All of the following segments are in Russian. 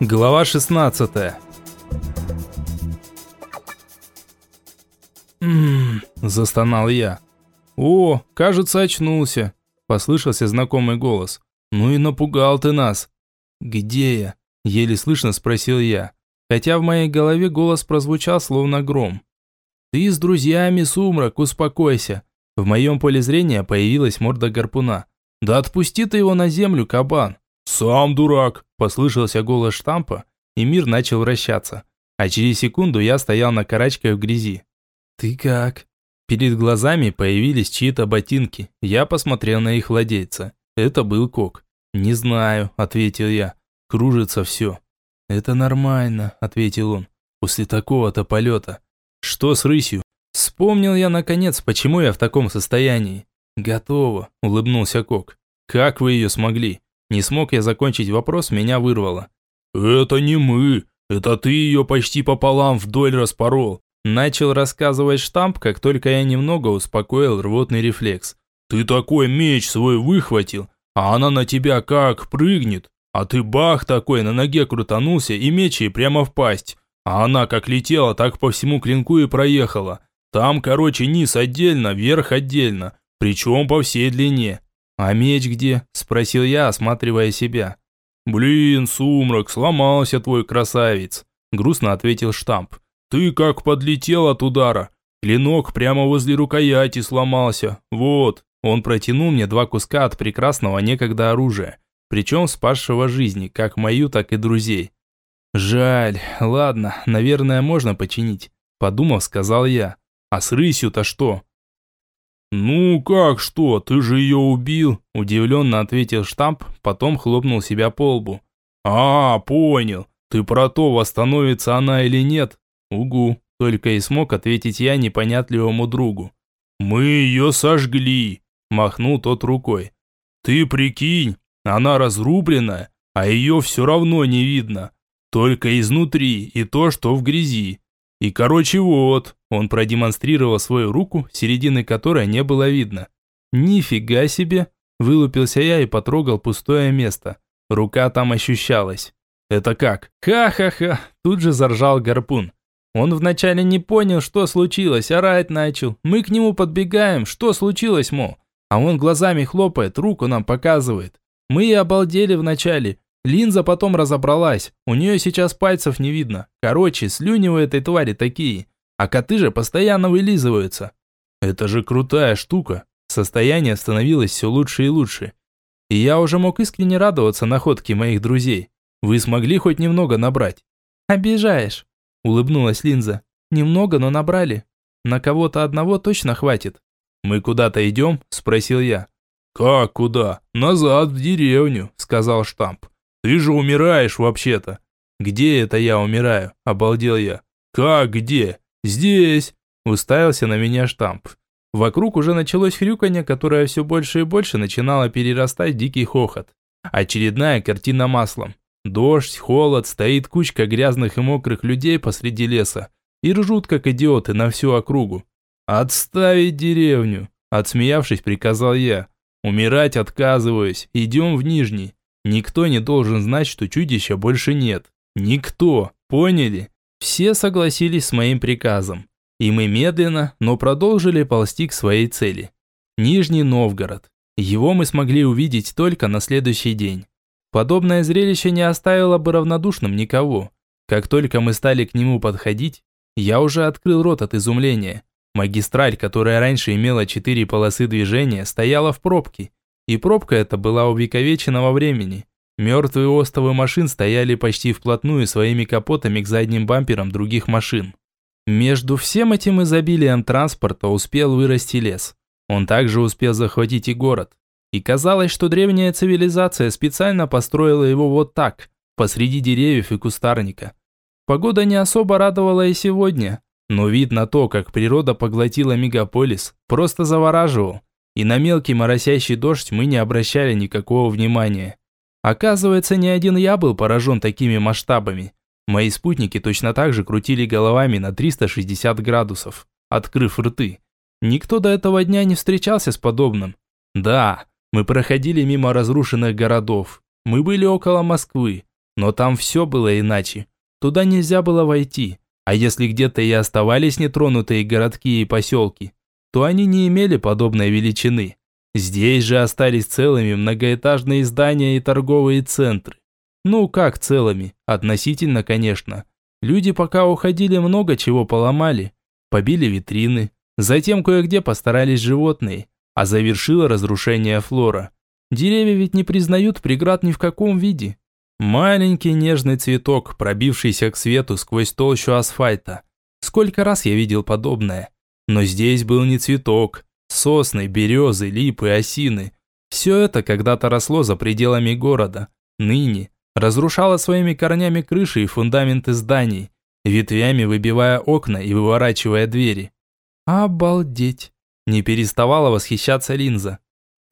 Глава 16 «Ммм», застонал я. «О, кажется, очнулся», – послышался знакомый голос. «Ну и напугал ты нас». «Где я?» – еле слышно спросил я, хотя в моей голове голос прозвучал словно гром. «Ты с друзьями, Сумрак, успокойся». В моем поле зрения появилась морда гарпуна. «Да отпусти ты его на землю, кабан!» «Сам дурак!» – послышался голос штампа, и мир начал вращаться. А через секунду я стоял на карачках в грязи. «Ты как?» Перед глазами появились чьи-то ботинки. Я посмотрел на их владельца. Это был Кок. «Не знаю», – ответил я. «Кружится все». «Это нормально», – ответил он. «После такого-то полета». «Что с рысью?» Вспомнил я наконец, почему я в таком состоянии. «Готово», – улыбнулся Кок. «Как вы ее смогли?» Не смог я закончить вопрос, меня вырвало. «Это не мы, это ты ее почти пополам вдоль распорол», начал рассказывать штамп, как только я немного успокоил рвотный рефлекс. «Ты такой меч свой выхватил, а она на тебя как прыгнет, а ты бах такой на ноге крутанулся и меч ей прямо в пасть, а она как летела, так по всему клинку и проехала. Там, короче, низ отдельно, верх отдельно, причем по всей длине. «А меч где?» – спросил я, осматривая себя. «Блин, сумрак, сломался твой красавец», – грустно ответил штамп. «Ты как подлетел от удара. Клинок прямо возле рукояти сломался. Вот». Он протянул мне два куска от прекрасного некогда оружия, причем спасшего жизни, как мою, так и друзей. «Жаль. Ладно, наверное, можно починить», – подумав, сказал я. «А с рысью-то что?» «Ну как что, ты же ее убил?» – удивленно ответил штамп, потом хлопнул себя по лбу. «А, понял. Ты про то, восстановится она или нет?» «Угу», – только и смог ответить я непонятливому другу. «Мы ее сожгли», – махнул тот рукой. «Ты прикинь, она разрублена, а ее все равно не видно. Только изнутри и то, что в грязи. И короче вот, он продемонстрировал свою руку, середины которой не было видно. Нифига себе, вылупился я и потрогал пустое место. Рука там ощущалась. Это как? Ха-ха-ха, тут же заржал гарпун. Он вначале не понял, что случилось, орать начал. Мы к нему подбегаем, что случилось, мол. А он глазами хлопает, руку нам показывает. Мы и обалдели вначале, Линза потом разобралась, у нее сейчас пальцев не видно. Короче, слюни у этой твари такие, а коты же постоянно вылизываются. Это же крутая штука. Состояние становилось все лучше и лучше. И я уже мог искренне радоваться находке моих друзей. Вы смогли хоть немного набрать? Обижаешь, улыбнулась Линза. Немного, но набрали. На кого-то одного точно хватит. Мы куда-то идем? Спросил я. Как куда? Назад в деревню, сказал штамп. Ты же умираешь вообще-то. Где это я умираю? Обалдел я. Как где? Здесь. Уставился на меня штамп. Вокруг уже началось хрюканье, которое все больше и больше начинало перерастать в дикий хохот. Очередная картина маслом. Дождь, холод, стоит кучка грязных и мокрых людей посреди леса. И ржут, как идиоты, на всю округу. «Отставить деревню!» Отсмеявшись, приказал я. «Умирать отказываюсь. Идем в Нижний. Никто не должен знать, что чудища больше нет. Никто, поняли? Все согласились с моим приказом. И мы медленно, но продолжили ползти к своей цели. Нижний Новгород. Его мы смогли увидеть только на следующий день. Подобное зрелище не оставило бы равнодушным никого. Как только мы стали к нему подходить, я уже открыл рот от изумления. Магистраль, которая раньше имела четыре полосы движения, стояла в пробке, и пробка эта была увековечена во времени. Мертвые остовы машин стояли почти вплотную своими капотами к задним бамперам других машин. Между всем этим изобилием транспорта успел вырасти лес. Он также успел захватить и город. И казалось, что древняя цивилизация специально построила его вот так, посреди деревьев и кустарника. Погода не особо радовала и сегодня, но вид на то, как природа поглотила мегаполис, просто завораживал и на мелкий моросящий дождь мы не обращали никакого внимания. Оказывается, не один я был поражен такими масштабами. Мои спутники точно так же крутили головами на 360 градусов, открыв рты. Никто до этого дня не встречался с подобным. Да, мы проходили мимо разрушенных городов. Мы были около Москвы. Но там все было иначе. Туда нельзя было войти. А если где-то и оставались нетронутые городки и поселки, то они не имели подобной величины. Здесь же остались целыми многоэтажные здания и торговые центры. Ну, как целыми? Относительно, конечно. Люди пока уходили, много чего поломали. Побили витрины. Затем кое-где постарались животные. А завершило разрушение флора. Деревья ведь не признают преград ни в каком виде. Маленький нежный цветок, пробившийся к свету сквозь толщу асфальта. Сколько раз я видел подобное. Но здесь был не цветок. Сосны, березы, липы, осины. Все это когда-то росло за пределами города. Ныне разрушало своими корнями крыши и фундаменты зданий, ветвями выбивая окна и выворачивая двери. «Обалдеть!» – не переставала восхищаться Линза.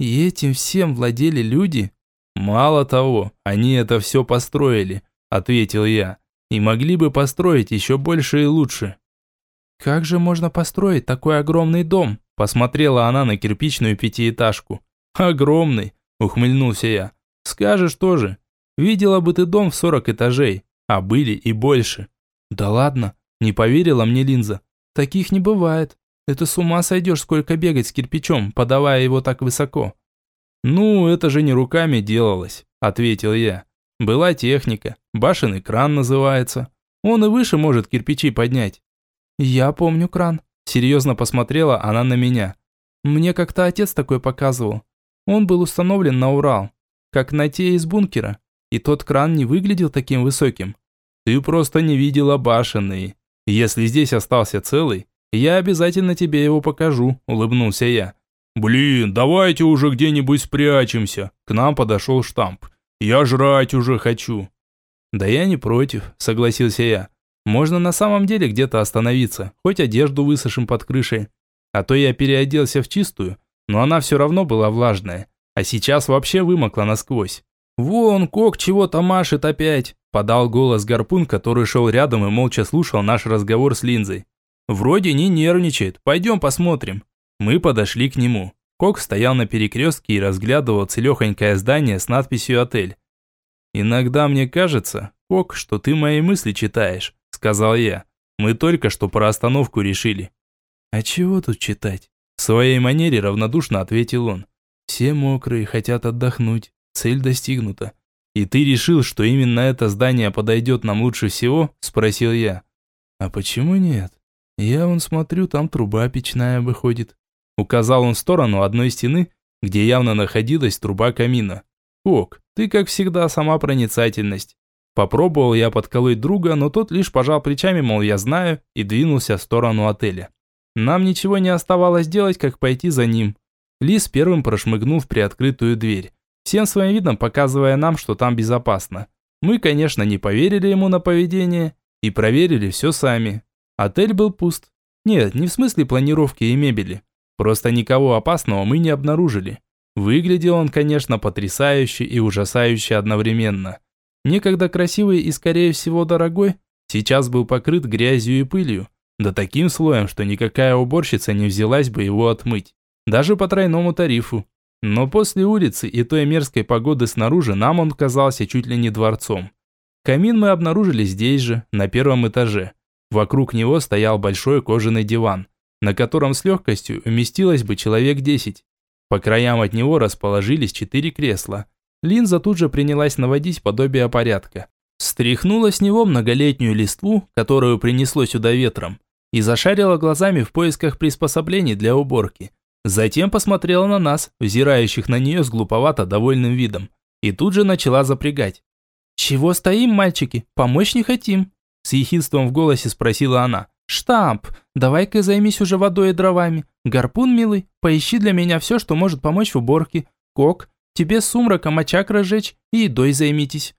«И этим всем владели люди?» «Мало того, они это все построили», – ответил я. «И могли бы построить еще больше и лучше». «Как же можно построить такой огромный дом?» – посмотрела она на кирпичную пятиэтажку. «Огромный!» – ухмыльнулся я. «Скажешь тоже. Видела бы ты дом в сорок этажей, а были и больше. Да ладно, не поверила мне Линза. Таких не бывает. Это с ума сойдешь, сколько бегать с кирпичом, подавая его так высоко. Ну, это же не руками делалось, ответил я. Была техника, башенный кран называется. Он и выше может кирпичи поднять. Я помню кран. Серьезно посмотрела она на меня. Мне как-то отец такой показывал. Он был установлен на Урал, как на те из бункера. И тот кран не выглядел таким высоким. Ты просто не видела башенный. Если здесь остался целый, я обязательно тебе его покажу, улыбнулся я. Блин, давайте уже где-нибудь спрячемся. К нам подошел штамп. Я жрать уже хочу. Да я не против, согласился я. Можно на самом деле где-то остановиться, хоть одежду высушим под крышей. А то я переоделся в чистую, но она все равно была влажная, а сейчас вообще вымокла насквозь. «Вон, Кок чего-то машет опять!» – подал голос Гарпун, который шел рядом и молча слушал наш разговор с Линзой. «Вроде не нервничает, пойдем посмотрим». Мы подошли к нему. Кок стоял на перекрестке и разглядывал целехонькое здание с надписью «Отель». «Иногда мне кажется, Кок, что ты мои мысли читаешь», – сказал я. «Мы только что про остановку решили». «А чего тут читать?» В своей манере равнодушно ответил он. «Все мокрые, хотят отдохнуть. Цель достигнута. И ты решил, что именно это здание подойдет нам лучше всего? Спросил я. А почему нет? Я вон смотрю, там труба печная выходит. Указал он в сторону одной стены, где явно находилась труба камина. Ок, ты как всегда сама проницательность. Попробовал я подколоть друга, но тот лишь пожал плечами, мол, я знаю, и двинулся в сторону отеля. Нам ничего не оставалось делать, как пойти за ним. Лис первым прошмыгнул в приоткрытую дверь всем своим видом показывая нам, что там безопасно. Мы, конечно, не поверили ему на поведение и проверили все сами. Отель был пуст. Нет, не в смысле планировки и мебели. Просто никого опасного мы не обнаружили. Выглядел он, конечно, потрясающе и ужасающе одновременно. Некогда красивый и, скорее всего, дорогой, сейчас был покрыт грязью и пылью. Да таким слоем, что никакая уборщица не взялась бы его отмыть. Даже по тройному тарифу. Но после улицы и той мерзкой погоды снаружи нам он казался чуть ли не дворцом. Камин мы обнаружили здесь же, на первом этаже. Вокруг него стоял большой кожаный диван, на котором с легкостью уместилось бы человек десять. По краям от него расположились четыре кресла. Линза тут же принялась наводить подобие порядка. Стряхнула с него многолетнюю листву, которую принесло сюда ветром, и зашарила глазами в поисках приспособлений для уборки. Затем посмотрела на нас, взирающих на нее с глуповато довольным видом, и тут же начала запрягать. «Чего стоим, мальчики? Помочь не хотим?» С ехидством в голосе спросила она. «Штамп, давай-ка займись уже водой и дровами. Гарпун, милый, поищи для меня все, что может помочь в уборке. Кок, тебе сумраком очаг разжечь и едой займитесь».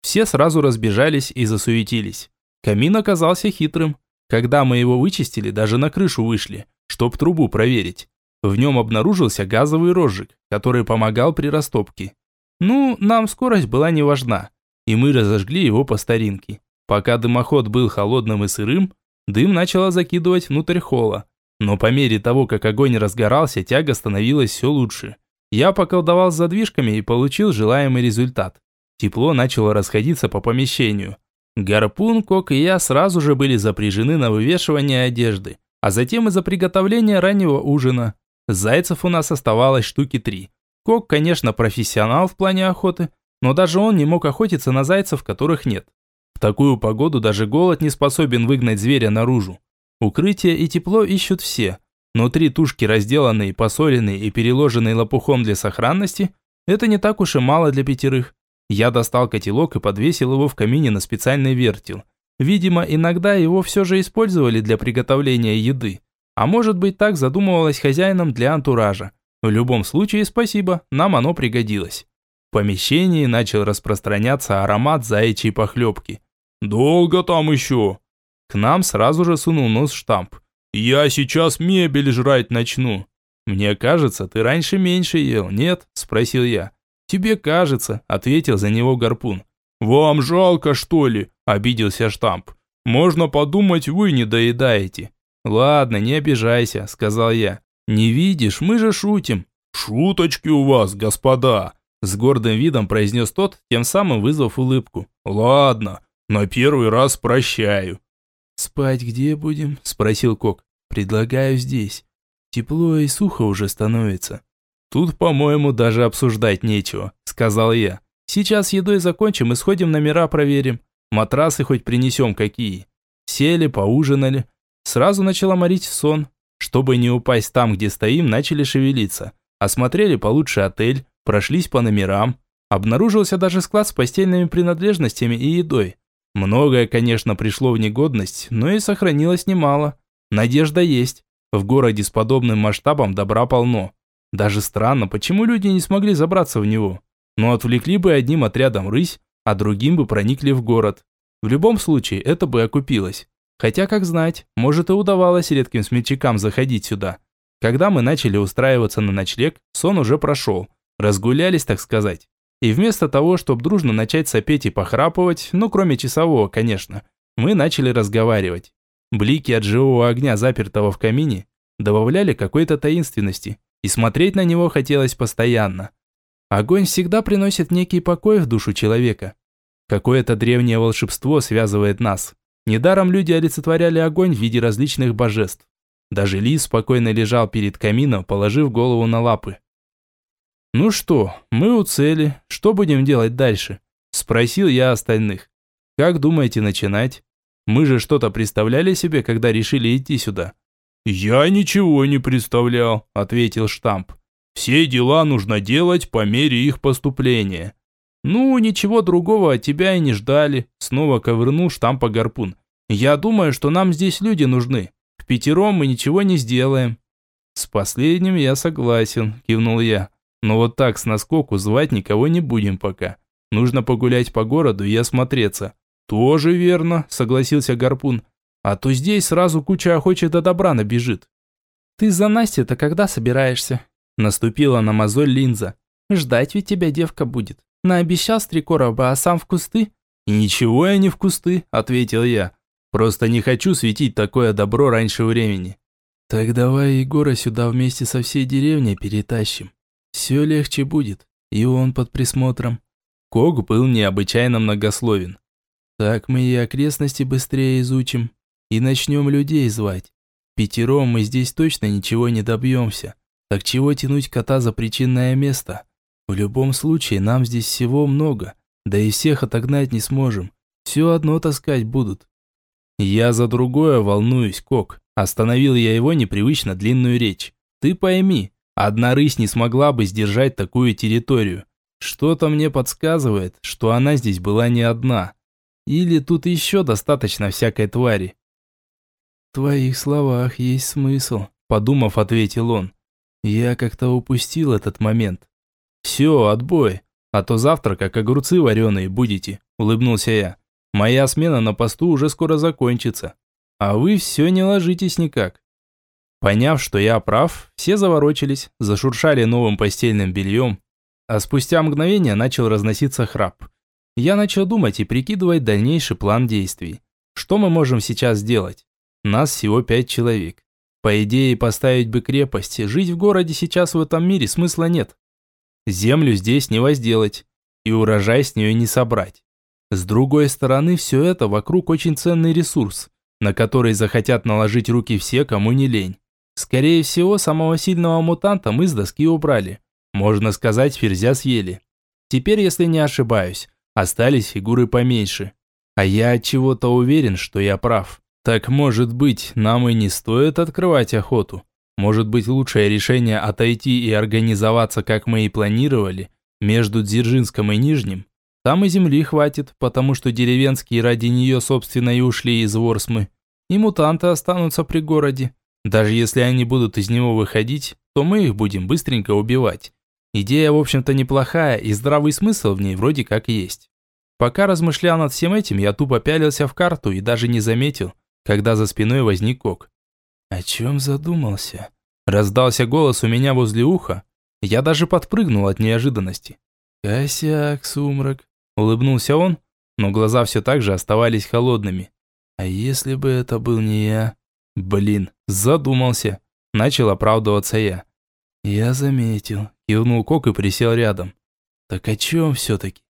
Все сразу разбежались и засуетились. Камин оказался хитрым. Когда мы его вычистили, даже на крышу вышли, чтоб трубу проверить. В нем обнаружился газовый розжиг, который помогал при растопке. Ну, нам скорость была не важна, и мы разожгли его по старинке. Пока дымоход был холодным и сырым, дым начало закидывать внутрь холла. Но по мере того, как огонь разгорался, тяга становилась все лучше. Я поколдовал с задвижками и получил желаемый результат. Тепло начало расходиться по помещению. Гарпун, Кок и я сразу же были запряжены на вывешивание одежды, а затем и за приготовление раннего ужина. Зайцев у нас оставалось штуки три. Кок, конечно, профессионал в плане охоты, но даже он не мог охотиться на зайцев, которых нет. В такую погоду даже голод не способен выгнать зверя наружу. Укрытие и тепло ищут все, но три тушки, разделанные, посоленные и переложенные лопухом для сохранности, это не так уж и мало для пятерых. Я достал котелок и подвесил его в камине на специальный вертел. Видимо, иногда его все же использовали для приготовления еды. А может быть так задумывалось хозяином для антуража. В любом случае, спасибо, нам оно пригодилось. В помещении начал распространяться аромат заячьей похлебки. «Долго там еще?» К нам сразу же сунул нос штамп. «Я сейчас мебель жрать начну». «Мне кажется, ты раньше меньше ел, нет?» – спросил я. «Тебе кажется», – ответил за него гарпун. «Вам жалко, что ли?» – обиделся штамп. «Можно подумать, вы не доедаете». «Ладно, не обижайся», – сказал я. «Не видишь, мы же шутим». «Шуточки у вас, господа», – с гордым видом произнес тот, тем самым вызвав улыбку. «Ладно, на первый раз прощаю». «Спать где будем?» – спросил Кок. «Предлагаю здесь. Тепло и сухо уже становится». «Тут, по-моему, даже обсуждать нечего», – сказал я. «Сейчас едой закончим и сходим номера проверим. Матрасы хоть принесем какие». Сели, поужинали. Сразу начала морить сон. Чтобы не упасть там, где стоим, начали шевелиться. Осмотрели получше отель, прошлись по номерам. Обнаружился даже склад с постельными принадлежностями и едой. Многое, конечно, пришло в негодность, но и сохранилось немало. Надежда есть. В городе с подобным масштабом добра полно. Даже странно, почему люди не смогли забраться в него. Но отвлекли бы одним отрядом рысь, а другим бы проникли в город. В любом случае, это бы окупилось. Хотя, как знать, может и удавалось редким смельчакам заходить сюда. Когда мы начали устраиваться на ночлег, сон уже прошел. Разгулялись, так сказать. И вместо того, чтобы дружно начать сопеть и похрапывать, ну кроме часового, конечно, мы начали разговаривать. Блики от живого огня, запертого в камине, добавляли какой-то таинственности и смотреть на него хотелось постоянно. Огонь всегда приносит некий покой в душу человека. Какое-то древнее волшебство связывает нас. Недаром люди олицетворяли огонь в виде различных божеств. Даже лис спокойно лежал перед камином, положив голову на лапы. «Ну что, мы у цели. Что будем делать дальше?» Спросил я остальных. «Как думаете начинать? Мы же что-то представляли себе, когда решили идти сюда?» «Я ничего не представлял», – ответил штамп. «Все дела нужно делать по мере их поступления». «Ну, ничего другого от тебя и не ждали», – снова ковырнул штампа гарпун. «Я думаю, что нам здесь люди нужны. В пятером мы ничего не сделаем». «С последним я согласен», – кивнул я. «Но вот так с наскоку звать никого не будем пока. Нужно погулять по городу и осмотреться». «Тоже верно», – согласился гарпун. А то здесь сразу куча охочей до добра набежит. Ты за Настей-то когда собираешься? Наступила на мозоль линза. Ждать ведь тебя девка будет. Наобещал с три короба, а сам в кусты? Ничего я не в кусты, ответил я. Просто не хочу светить такое добро раньше времени. Так давай Егора сюда вместе со всей деревней перетащим. Все легче будет, и он под присмотром. Ког был необычайно многословен. Так мы и окрестности быстрее изучим, и начнем людей звать. Пятером мы здесь точно ничего не добьемся. Так чего тянуть кота за причинное место? В любом случае, нам здесь всего много, да и всех отогнать не сможем. Все одно таскать будут. Я за другое волнуюсь, Кок. Остановил я его непривычно длинную речь. Ты пойми, одна рысь не смогла бы сдержать такую территорию. Что-то мне подсказывает, что она здесь была не одна. Или тут еще достаточно всякой твари. «В твоих словах есть смысл», – подумав, ответил он. «Я как-то упустил этот момент». «Все, отбой, а то завтра как огурцы вареные будете», – улыбнулся я. «Моя смена на посту уже скоро закончится, а вы все не ложитесь никак». Поняв, что я прав, все заворочились, зашуршали новым постельным бельем, а спустя мгновение начал разноситься храп. Я начал думать и прикидывать дальнейший план действий. Что мы можем сейчас сделать? Нас всего пять человек. По идее, поставить бы крепость, жить в городе сейчас в этом мире смысла нет. Землю здесь не возделать. и урожай с нее не собрать. С другой стороны, все это вокруг очень ценный ресурс, на который захотят наложить руки все, кому не лень. Скорее всего, самого сильного мутанта мы с доски убрали. Можно сказать, ферзя съели. Теперь, если не ошибаюсь, остались фигуры поменьше. А я от чего-то уверен, что я прав. Так может быть, нам и не стоит открывать охоту? Может быть, лучшее решение отойти и организоваться, как мы и планировали, между Дзержинском и Нижним? Там и земли хватит, потому что деревенские ради нее, собственно, и ушли из Ворсмы. И мутанты останутся при городе. Даже если они будут из него выходить, то мы их будем быстренько убивать. Идея, в общем-то, неплохая, и здравый смысл в ней вроде как есть. Пока размышлял над всем этим, я тупо пялился в карту и даже не заметил, когда за спиной возник Кок. «О чем задумался?» Раздался голос у меня возле уха. Я даже подпрыгнул от неожиданности. «Косяк, сумрак», – улыбнулся он, но глаза все так же оставались холодными. «А если бы это был не я?» «Блин, задумался», – начал оправдываться я. «Я заметил», – кивнул Кок и присел рядом. «Так о чем все-таки?»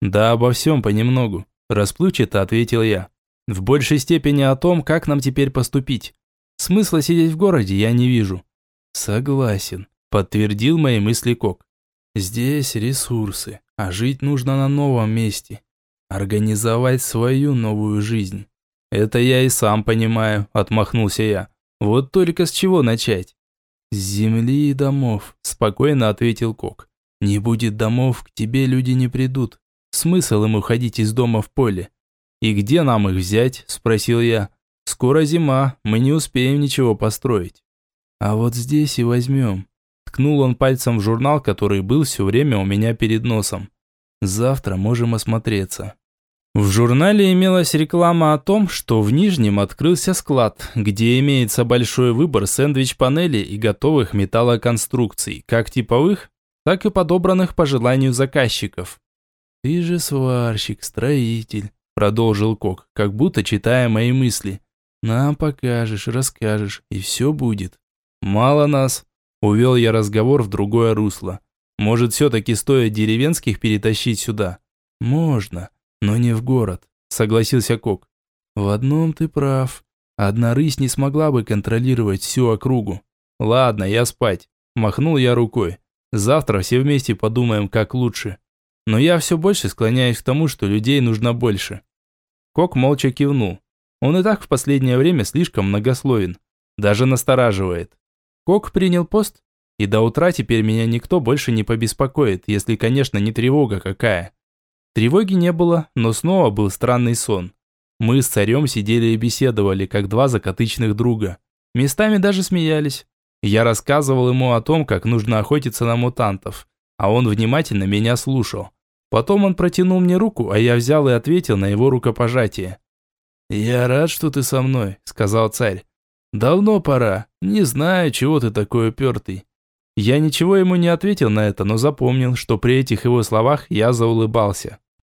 «Да обо всем понемногу», – расплывчато ответил я. «В большей степени о том, как нам теперь поступить. Смысла сидеть в городе я не вижу». «Согласен», – подтвердил мои мысли Кок. «Здесь ресурсы, а жить нужно на новом месте. Организовать свою новую жизнь». «Это я и сам понимаю», – отмахнулся я. «Вот только с чего начать?» «С земли и домов», – спокойно ответил Кок. «Не будет домов, к тебе люди не придут. Смысл им уходить из дома в поле?» «И где нам их взять?» – спросил я. «Скоро зима, мы не успеем ничего построить». «А вот здесь и возьмем». Ткнул он пальцем в журнал, который был все время у меня перед носом. «Завтра можем осмотреться». В журнале имелась реклама о том, что в Нижнем открылся склад, где имеется большой выбор сэндвич-панелей и готовых металлоконструкций, как типовых, так и подобранных по желанию заказчиков. «Ты же сварщик, строитель», – продолжил Кок, как будто читая мои мысли. «Нам покажешь, расскажешь, и все будет». «Мало нас», – увел я разговор в другое русло. «Может, все-таки стоит деревенских перетащить сюда?» «Можно», но не в город», – согласился Кок. «В одном ты прав. Одна рысь не смогла бы контролировать всю округу». «Ладно, я спать», – махнул я рукой. «Завтра все вместе подумаем, как лучше». Но я все больше склоняюсь к тому, что людей нужно больше. Кок молча кивнул. Он и так в последнее время слишком многословен. Даже настораживает. Кок принял пост, и до утра теперь меня никто больше не побеспокоит, если, конечно, не тревога какая. Тревоги не было, но снова был странный сон. Мы с царем сидели и беседовали, как два закатычных друга. Местами даже смеялись. Я рассказывал ему о том, как нужно охотиться на мутантов, а он внимательно меня слушал. Потом он протянул мне руку, а я взял и ответил на его рукопожатие. «Я рад, что ты со мной», — сказал царь. «Давно пора. Не знаю, чего ты такой упертый». Я ничего ему не ответил на это, но запомнил, что при этих его словах я заулыбался.